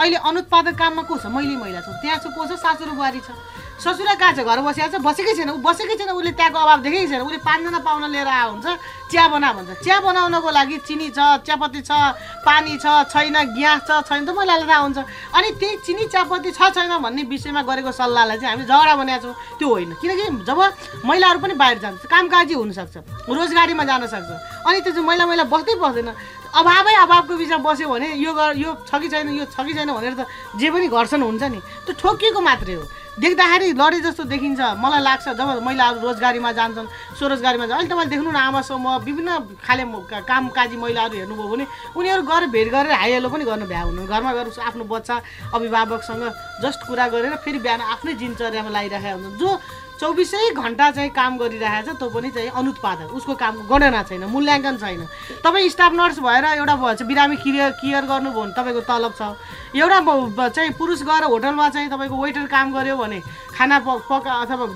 अहिले अनुत्पादक काममा को छ? मैले महिला छ। त्यहाँ चाहिँ को छ? सासु र बुहारी छ। ससुरा कहाँ छ? घर बसिरहेको छ? बसेकै छैन। ऊ बसेकै छैन। उसले त्यहाँको अभाव देखेकै छैन। उसले पाँचजना पाहुना लिएर आएको हुन्छ चिया बना भन्छ। चिया बनाउनको लागि चिनी छ चियापत्ती छ पानी छ छैन ग्यास छ छैन त महिलालाई थाहा हुन्छ। अनि त्यही चिनी चियापत्ती छ छैन भन्ने विषयमा गरेको सल्लाहलाई चाहिँ हामी झगडा बनाएको छौँ। त्यो होइन। किनकि जब महिलाहरू पनि बाहिर जान्छ कामकाजी हुनसक्छ रोजगारीमा जान सक्छ। अनि त्यो चाहिँ महिला महिला बस्दै बस्दैन। अभावै अभावको बिचमा बस्यो भने यो यो छ कि छैन यो छ कि छैन भनेर त जे पनि घर्षण हुन्छ नि त्यो ठोकिएको मात्रै हो। देख्दाखेरि लडे जस्तो देखिन्छ। मलाई लाग्छ जब महिलाहरू रोजगारीमा जान्छन् स्वरोजगारीमा जान्छ अहिले तपाईँले देख्नु न आमा समूह विभिन्न खाले कामकाजी महिलाहरू हेर्नुभयो भने उनीहरू गएर भेट गरेर हाइहेलो पनि गर्न भ्या हुनु। घरमा गएर आफ्नो बच्चा अभिभावकसँग जस्ट कुरा गरेर फेरि बिहान आफ्नै दिनचर्यामा लगाइरहेका हुन्छन्। जो चौबिसै घन्टा चाहिँ काम गरिरहेको छ त्यो पनि चाहिँ अनुत्पादक उसको काम गणना छैन मूल्याङ्कन छैन। तपाईँ स्टाफ नर्स भएर एउटा भएछ बिरामी क्रियर केयर गर्नुभयो भने तपाईँको तलब छ। एउटा चाहिँ पुरुष गएर होटलमा चाहिँ तपाईँको वेटर काम गर्यो भने खाना पका अथवा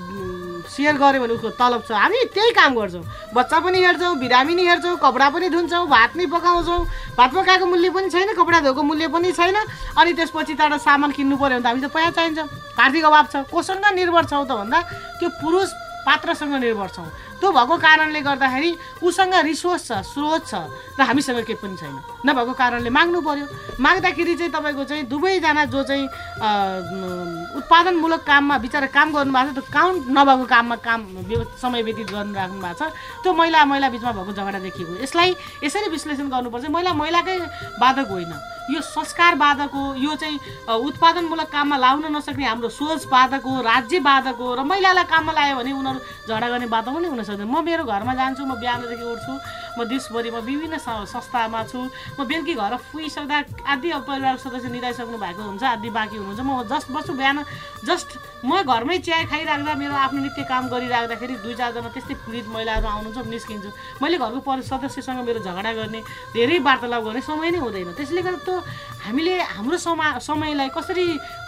सेयर गऱ्यो भने उसको तलब छ। हामी त्यही काम गर्छौँ। बच्चा पनि हेर्छौँ बिरामी नि हेर्छौँ कपडा पनि धुन्छौँ भात नै पकाउँछौँ। भात पकाएको मूल्य पनि छैन कपडा धोएको मूल्य पनि छैन। अनि त्यसपछि त्यहाँबाट सामान किन्नु पऱ्यो भने त हामी त पैसा चाहिन्छ। आर्थिक अभाव छ कोसँग निर्भर छौँ त भन्दा त्यो पुरुष पात्रसँग निर्भर छौँ। त्यो भएको कारणले गर्दाखेरि उसँग रिसोर्स छ स्रोत छ र हामीसँग केही पनि छैन। नभएको कारणले माग्नु पर्यो। माग्दाखेरि चाहिँ तपाईँको चाहिँ दुवैजना जो चाहिँ उत्पादनमूलक काममा बिचरा काम गर्नुभएको छ त्यो काउन्ट नभएको काममा काम समय व्यतीत गर्नु भएको छ। त्यो महिला महिला बिचमा भएको झगडा देखिएको। यसलाई यसरी विश्लेषण गर्नुपर्छ महिला महिलाकै बाधक होइन। यो संस्कार बाधक हो यो चाहिँ उत्पादनमूलक काममा लाउन नसक्ने हाम्रो सोच बाधक हो राज्य बाधक हो र महिलालाई काममा लायो भने उनीहरू झगडा गर्ने बाधक पनि हुन सक्दैन म मेरो घरमा जान्छु म बिहानदेखि उठ्छु म दिउँसभरि म विभिन्न संस्थामा छु। म बेलुकी घर पुगिसक्दा आदि परिवारको सदस्य निधाइसक्नु भएको हुन्छ आदि बाँकी हुनुहुन्छ। म जस्ट बस्छु बिहान जस्ट म घरमै चिया खाइराख्दा मेरो आफ्नो नित्य काम गरिराख्दाखेरि दुई चारजना त्यस्तै पीडित महिलाहरू आउनुहुन्छ निस्किन्छु। मैले घरको पर सदस्यसँग मेरो झगडा गर्ने धेरै वार्तालाप गर्ने समय नै हुँदैन। त्यसले गर्दा त हामीले हाम्रो समा समयलाई कसरी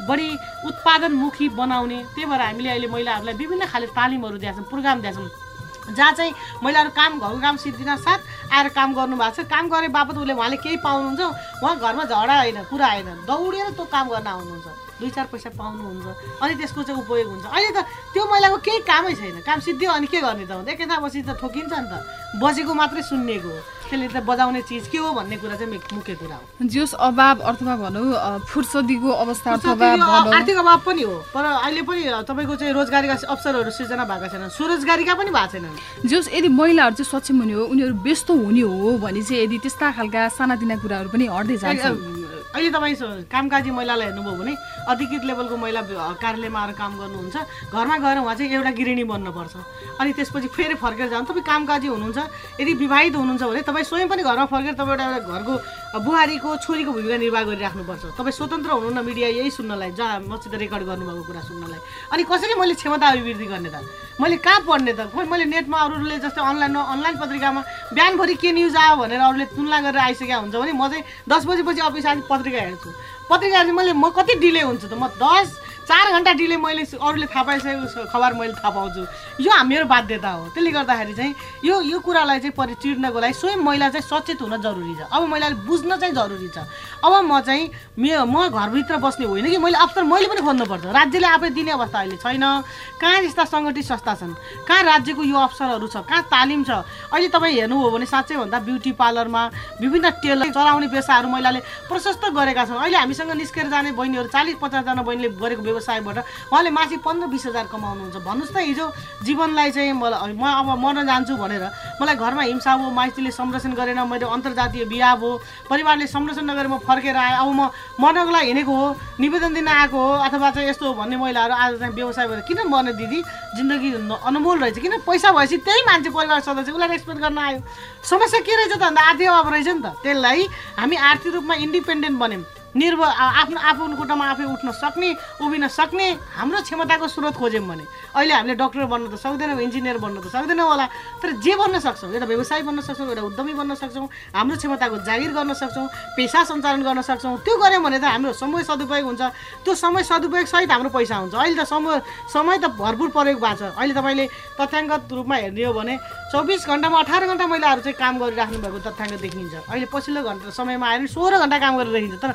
बढी उत्पादनमुखी बनाउने त्यही भएर हामीले अहिले महिलाहरूलाई विभिन्न खाले तालिमहरू दिएका प्रोग्राम दिएका जहाँ चाहिँ महिलाहरू काम घरको काम सिद्धिन साथ आएर काम गर्नुभएको छ काम गर्ने बापत उसले उहाँले केही पाउनुहुन्छ उहाँ घरमा झगडा होइन कुरा होइन दौडेर त्यो काम गर्न आउनुहुन्छ। दुई चार पैसा पाउनुहुन्छ। अनि त्यसको चाहिँ उपयोग हुन्छ। अहिले त त्यो महिलाको केही कामै छैन। काम सिद्धियो अनि के गर्ने त एकैछिन बसी त ठोकिन्छ नि त। बसेको मात्रै सुन्नेको हो। त्यसले त बजाउने चिज के हो भन्ने कुरा चाहिँ मुख्य कुरा हो। जोस अभाव अथवा भनौँ फुर्सदीको अवस्था आर्थिक अभाव पनि हो। तर अहिले पनि तपाईँको चाहिँ रोजगारीका अवसरहरू सृजना भएका छैनन्। स्वरोजगारीका पनि भएको छैनन्। जोस यदि महिलाहरू चाहिँ सक्षम हुने हो उनीहरू व्यस्त हुने हो भने चाहिँ यदि त्यस्ता खालका सानातिना कुराहरू पनि हट्दै जान्छ। अहिले तपाईँ कामकाजी महिलालाई हेर्नुभयो भने अधिकृत लेभलको महिला कार्यालयमा आएर काम गर्नुहुन्छ। घरमा गएर उहाँ चाहिँ एउटा गृहिणी बन्नुपर्छ। अनि त्यसपछि फेरि फर्केर जानु तपाईँ कामकाजी हुनुहुन्छ। यदि विवाहित हुनुहुन्छ भने तपाईँ स्वयं पनि घरमा फर्केर तपाईँ एउटा घरको बुहारीको छोरीको भूमिका निर्वाह गरिराख्नुपर्छ। तपाईँ स्वतन्त्र हुनुहुन्न मिडिया यही सुन्नलाई। जहाँ मसित रेकर्ड गर्नुभएको कुरा सुन्नलाई। अनि कसरी मैले क्षमता अभिवृद्धि गर्ने त? मैले कहाँ पढ्ने त? खोइ मैले नेटमा अरूले जस्तै अनलाइनमा अनलाइन पत्रिकामा बिहानभरि के न्युज आयो भनेर अरूले तुलना गरेर आइसकेका हुन्छ भने म चाहिँ दस बजीपछि अफिस आज पत्रिका हेर्छु। पत्रिका चाहिँ मैले म कति डिले हुन्छु त? म दस चार घन्टा डिले मैले अरूले थाहा पाइसकेको खबर मैले थाहा पाउँछु। यो मेरो बाध्यता हो। त्यसले गर्दाखेरि चाहिँ यो यो कुरालाई चाहिँ परिचिर्नको लागि स्वयं महिला चाहिँ सचेत हुन जरुरी छ। अब महिलाले बुझ्न चाहिँ जरुरी छ। अब म चाहिँ मे म घरभित्र बस्ने होइन कि मैले अवसर मैले पनि खोज्नुपर्छ। राज्यले आफै दिने अवस्था अहिले छैन। कहाँ यस्ता सङ्गठित संस्था छन्? कहाँ राज्यको यो अवसरहरू छ? कहाँ तालिम छ? अहिले तपाईँ हेर्नुभयो भने साँच्चै भन्दा ब्युटी पार्लरमा विभिन्न टेलर चलाउने पेसाहरू महिलाले प्रशस्त गरेका छन्। अहिले हामीसँग निस्केर जाने बहिनीहरू चालिस पचासजना बहिनीले गरेको व्यवसायबाट उहाँले मासिक पन्ध्र बिस हजार कमाउनुहुन्छ। भन्नुहोस् त हिजो जीवनलाई चाहिँ मलाई म अब मर्न जान्छु भनेर मलाई घरमा हिंसा भयो माइतीले संरक्षण गरेन मैले अन्तर्जातीय बिहा भयो परिवारले संरक्षण नगरेर म फर्केर आएँ अब म मर्नको लागि हिँडेको हो निवेदन दिन आएको हो अथवा चाहिँ यस्तो भन्ने महिलाहरू आज चाहिँ व्यवसाय भएर किन मर्ने दिदी? जिन्दगी अनमोल रहेछ। किन पैसा भएपछि त्यही मान्छे परिवार सदस्य उसलाई रेस्पेक्ट गर्न आयो। समस्या के रहेछ त? अन्त आर्थिक अभाव रहेछ नि त। त्यसलाई हामी आर्थिक रूपमा इन्डिपेन्डेन्ट बन्यौँ। निर्भर आफ्नो आफ्नो खुट्टामा आफै उठ्न सक्ने उभिन सक्ने हाम्रो क्षमताको स्रोत खोज्यौँ भने। अहिले हामीले डक्टर बन्न त सक्दैनौँ इन्जिनियर बन्न त सक्दैनौँ होला। तर जे बन्न सक्छौँ एउटा व्यवसाय बन्न सक्छौँ एउटा उद्यमी बन्न सक्छौँ हाम्रो क्षमताको जागिर गर्न सक्छौँ पेसा सञ्चालन गर्न सक्छौँ त्यो गऱ्यौँ भने त हाम्रो समय सदुपयोग हुन्छ। त्यो समय सदुपयोग सहित हाम्रो पैसा हुन्छ। अहिले त समय समय त भरपुर प्रयोग भएको छ। अहिले तपाईँले तथ्याङ्गत रूपमा हेर्ने हो भने चौबिस घन्टामा अठार घन्टा महिलाहरू चाहिँ काम गरिराख्नु भएको तथ्याङ्क देखिन्छ। अहिले पछिल्लो घन्टा समयमा आएर सोह्र घन्टा काम गरेर देखिन्छ। तर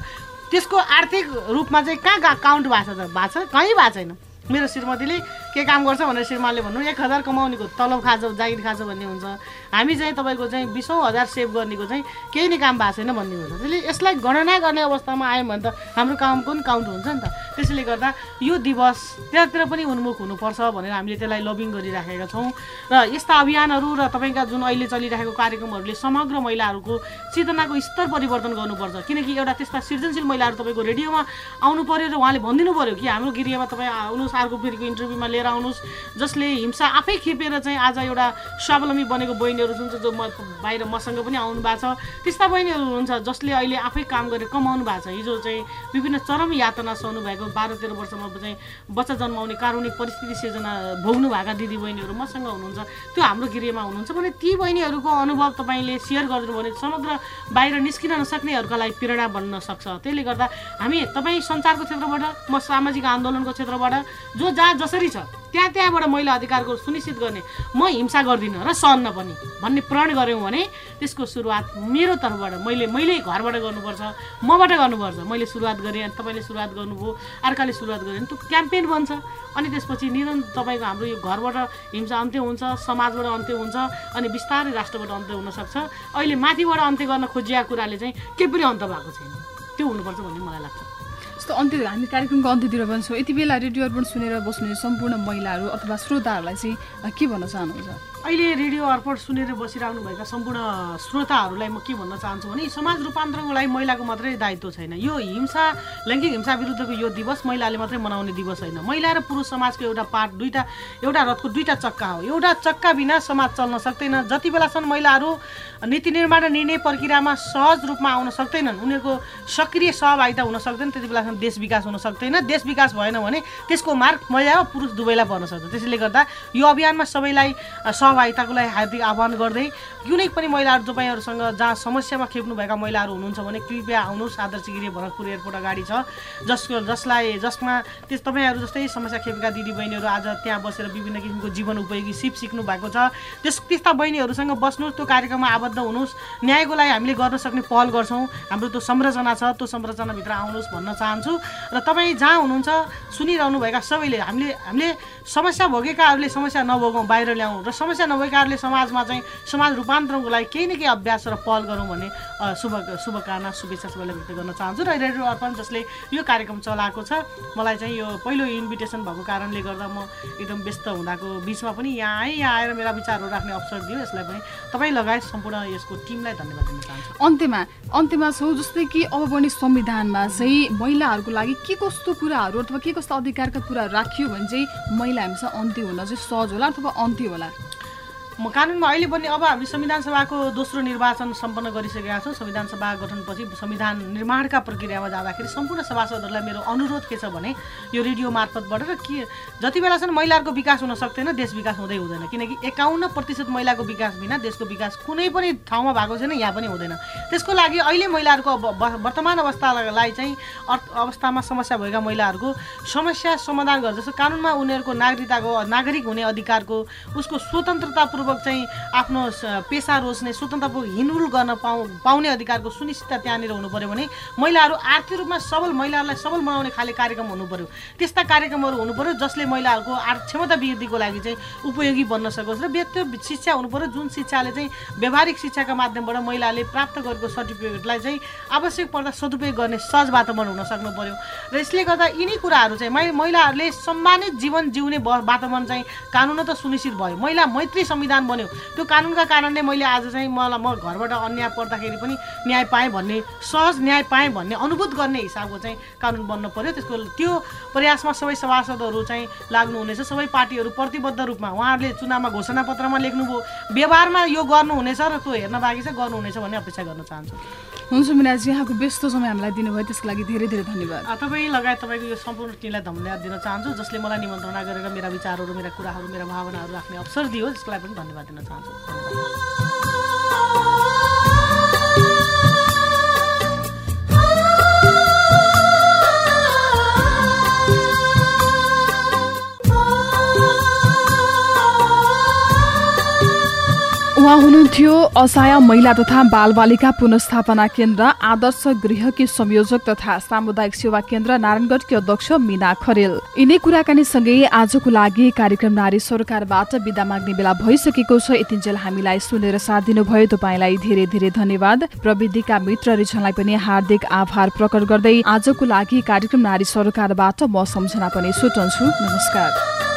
त्यसको आर्थिक रूपमा चाहिँ कहाँ काउन्ट भएको छ त? भएको छ? कहीँ भएको छैन। मेरो श्रीमतीले के काम गर्छ भनेर श्रीमानले भन्नु एक हजार कमाउनेको तलब खान्छ जागिर खान्छ भन्ने हुन्छ। हामी चाहिँ तपाईँको चाहिँ बिसौँ हजार सेभ गर्नेको चाहिँ केही नै काम भएको छैन भन्ने हुन्छ। त्यसले यसलाई गणना गर्ने अवस्थामा आयो भने त हाम्रो काम पनि काउन्ट हुन्छ नि त। त्यसैले गर्दा यो दिवस त्यतातिर पनि उन्मुख हुनुपर्छ भनेर हामीले त्यसलाई लबिङ गरिराखेका छौँ। र यस्ता अभियानहरू र तपाईँका जुन अहिले चलिरहेको कार्यक्रमहरूले समग्र महिलाहरूको चेतनाको स्तर परिवर्तन गर्नुपर्छ। किनकि एउटा त्यस्ता सृजनशील महिलाहरू तपाईँको रेडियोमा आउनु पऱ्यो र उहाँले भनिदिनु पऱ्यो कि हाम्रो गिरियामा तपाईँ आउनुहोस् अर्को फेरिको इन्टरभ्यूमा लिएर आउनुहोस् जसले हिंसा आफै खेपेर चाहिँ आज एउटा स्वावलम्बी बनेको बहिनीहरू जुन चाहिँ जो म बाहिर मसँग पनि आउनु भएको छ त्यस्ता बहिनीहरू हुनुहुन्छ जसले अहिले आफै काम गरेर कमाउनु भएको छ। हिजो चाहिँ विभिन्न चरम यातना सहनु भएको बाह्र तेह्र वर्षमा चाहिँ बच्चा जन्माउने कारुणिक परिस्थिति सिर्जना भोग्नु भएका दिदी बहिनीहरू मसँग हुनुहुन्छ। त्यो हाम्रो गृहमा हुनुहुन्छ भने ती बहिनीहरूको अनुभव तपाईँले सेयर गरिदिनु भने समग्र बाहिर निस्किन नसक्नेहरूका लागि प्रेरणा बन्न सक्छ। त्यसले गर्दा हामी तपाईँ सञ्चारको क्षेत्रबाट म सामाजिक आन्दोलनको क्षेत्रबाट जो जहाँ जसरी छ त्यहाँ त्यहाँबाट महिला अधिकारको सुनिश्चित गर्ने? म हिंसा गर्दिनँ र सहन्न पनि। भन्ने प्रण गऱ्यौँ भने त्यसको सुरुवात मेरो तर्फबाट मैले मैले घरबाट गर्नुपर्छ मबाट गर्नुपर्छ। मैले सुरुवात गरेँ अनि तपाईँले सुरुवात गर्नुभयो अर्काले सुरुवात गऱ्यो भने त्यो क्याम्पेन बन्छ। अनि त्यसपछि निरन्तर तपाईँको हाम्रो यो घरबाट हिंसा अन्त्य हुन्छ समाजबाट अन्त्य हुन्छ अनि बिस्तारै राष्ट्रबाट अन्त्य हुनसक्छ। अहिले माथिबाट अन्त्य गर्न खोजिएको कुराले चाहिँ केही पनि अन्त भएको छैन। त्यो हुनुपर्छ भन्ने मलाई लाग्छ। जस्तो अन्त्य हामी कार्यक्रमको अन्त्यतिर पनि छौँ यति बेला रेडियो अर्पण सुनेर बस्ने सम्पूर्ण महिलाहरू अथवा श्रोताहरूलाई चाहिँ के भन्न चाहनुहुन्छ? अहिले रेडियो अर्पण सुनेर बसिरहनुभएका सम्पूर्ण श्रोताहरूलाई म के भन्न चाहन्छु भने समाज रूपान्तरणको लागि महिलाको मात्रै दायित्व छैन। यो हिंसा लैङ्गिक हिंसा विरुद्धको यो दिवस महिलाले मात्रै मनाउने दिवस होइन। महिला र पुरुष समाजको एउटा पार्ट दुईवटा एउटा रथको दुईवटा चक्का हो। एउटा चक्का बिना समाज चल्न सक्दैन। जति बेलासम्म महिलाहरू नीति निर्माण र निर्णय प्रक्रियामा सहज रूपमा आउन सक्दैनन्। उनीहरूको सक्रिय सहभागिता हुन सक्दैन। त्यति बेलासम्म देश विकास हुन सक्दैन। देश विकास भएन भने त्यसको मार्ग महिला र पुरुष दुवैलाई पर्न सक्छ। त्यसैले गर्दा यो अभियानमा सबैलाई लागि हार्दिक आह्वान गर्दै कुनै पनि महिलाहरू तपाईँहरूसँग जहाँ समस्यामा खेप्नुभएका महिलाहरू हुनुहुन्छ भने कृपया आउनुहोस्। आदर्श गिरी भरतपुर एयरपोर्ट अगाडि छ। जसको जसलाई जसमा त्यस तपाईँहरू जस्तै समस्या खेपेका दिदीबहिनीहरू आज त्यहाँ बसेर विभिन्न किसिमको जीवन उपयोगी सिप सिक्नु भएको छ। त्यस त्यस्ता बहिनीहरूसँग बस्नुहोस्। त्यो कार्यक्रममा आबद्ध हुनुहोस्। न्यायको लागि हामीले गर्न सक्ने पहल गर्छौँ। हाम्रो त्यो संरचना छ। त्यो संरचनाभित्र आउनुहोस् भन्न चाहन्छु। र तपाईँ जहाँ हुनुहुन्छ सुनिरहनुभएका सबैले हामीले हामीले समस्या भोगेकाहरूले समस्या नभोगौँ बाहिर ल्याउँ। र समस्या समस्या नभएकाहरूले समाजमा चाहिँ समाज रूपान्तरणको लागि केही न केही अभ्यास र पहल गरौँ भन्ने शुभ शुभकामना शुभेच्छा सबैलाई व्यक्त गर्न चाहन्छु र रेडियो अर्पण जसले यो कार्यक्रम चलाएको छ मलाई चाहिँ यो पहिलो इन्भिटेसन भएको कारणले गर्दा म एकदम व्यस्त हुँदाको बिचमा पनि यहाँ आएँ। यहाँ आएर मेरा विचारहरू राख्ने अवसर दियो। यसलाई पनि तपाईँ लगायत सम्पूर्ण यसको टिमलाई धन्यवाद दिन चाहन्छु। अन्त्यमा अन्त्यमा छौँ जस्तै कि अब पनि संविधानमा चाहिँ महिलाहरूको लागि के कस्तो कुराहरू अथवा के कस्तो अधिकारका कुराहरू राखियो भने चाहिँ महिला हामीसँग अन्त्य हुन चाहिँ सहज होला अथवा अन्त्य होला? कानुनमा अहिले पनि अब हामी संविधान सभाको दोस्रो निर्वाचन सम्पन्न गरिसकेका छौँ। संविधान सभा गठनपछि संविधान निर्माणका प्रक्रियामा जाँदाखेरि सम्पूर्ण सभासदहरूलाई मेरो अनुरोध के छ भने यो रेडियो मार्फतबाट र के जति बेलासम्म महिलाहरूको विकास हुन सक्दैन देश विकास हुँदै हुँदैन। किनकि एकाउन्न प्रतिशत महिलाको विकास बिना देशको विकास कुनै पनि ठाउँमा भएको छैन यहाँ पनि हुँदैन। त्यसको लागि अहिले महिलाहरूको वर्तमान अवस्थालाई चाहिँ अवस्थामा समस्या भएका महिलाहरूको समस्या समाधान गर्छ। जस्तो कानुनमा उनीहरूको नागरिकताको नागरिक हुने अधिकारको उसको स्वतन्त्रता पूर्वक चाहिँ आफ्नो पेसा रोज्ने स्वतन्त्रपूर्वक हिँडुल गर्न पाउ पाउने अधिकारको सुनिश्चितता त्यहाँनिर हुनु पऱ्यो भने महिलाहरू आर्थिक रूपमा सबल महिलाहरूलाई सबल बनाउने खाले कार्यक्रम हुनु पऱ्यो त्यस्ता कार्यक्रमहरू हुनु पऱ्यो जसले महिलाहरूको आर्थिक क्षमता वृद्धिको लागि चाहिँ उपयोगी बन्न सकोस् र व्यक्ति शिक्षा हुनु पऱ्यो जुन शिक्षाले चाहिँ व्यावहारिक शिक्षाका माध्यमबाट महिलाले प्राप्त गरेको सर्टिफिकेटलाई चाहिँ आवश्यक पर्दा सदुपयोग गर्ने सहज वातावरण हुन सक्नु पऱ्यो र यसले गर्दा यिनै कुराहरू चाहिँ महिलाहरूले सम्मानित जीवन जिउने वातावरण चाहिँ कानुन त सुनिश्चित भयो। महिला मैत्री संविधान संविधान बन्यो। त्यो कानुनका कारणले मैले आज चाहिँ मलाई म घरबाट अन्याय पर्दाखेरि पनि न्याय पाएँ भन्ने सहज न्याय पाएँ भन्ने अनुभूत गर्ने हिसाबको चाहिँ कानुन बन्न पर्यो। त्यसको त्यो प्रयासमा सबै सभासदहरू चाहिँ लाग्नुहुनेछ। सबै पार्टीहरू प्रतिबद्ध रूपमा उहाँहरूले चुनावमा घोषणापत्रमा लेख्नुभयो। व्यवहारमा यो गर्नुहुनेछ र त्यो हेर्न बाँकी छ गर्नुहुनेछ भन्ने अपेक्षा गर्न चाहन्छु। हुन्छ मिनाजी यहाँको व्यस्त समय हामीलाई दिनुभयो। त्यसको लागि धेरै धेरै धन्यवाद। तपाईँ लगायत तपाईँको यो सम्पूर्ण टिमलाई धन्यवाद दिन चाहन्छु जसले मलाई निमन्त्रणा गरेर मेरा विचारहरू मेरा कुराहरू मेरा भावनाहरू राख्ने अवसर दियो। त्यसको लागि पनि धन्यवाद दिन चाहन्छु। उहाँ हुनुहुन्थ्यो असहाय महिला तथा बालबालिका पुनस्थापना केन्द्र आदर्श गृहकी संयोजक तथा सामुदायिक सेवा केन्द्र नारायणगढकी अध्यक्ष मिना खरेल। यिनै कुराकानीसँगै आजको लागि कार्यक्रम नारी सरकारबाट विदा माग्ने बेला भइसकेको छ। यतिन्जेल हामीलाई सुनेर साथ दिनुभयो। तपाईँलाई धेरै धेरै धन्यवाद। प्रविधिका मित्र रिछनलाई पनि हार्दिक आभार प्रकट गर्दै आजको लागि कार्यक्रम नारी सरकारबाट म सम्झना पनि सुटन्छु नमस्कार।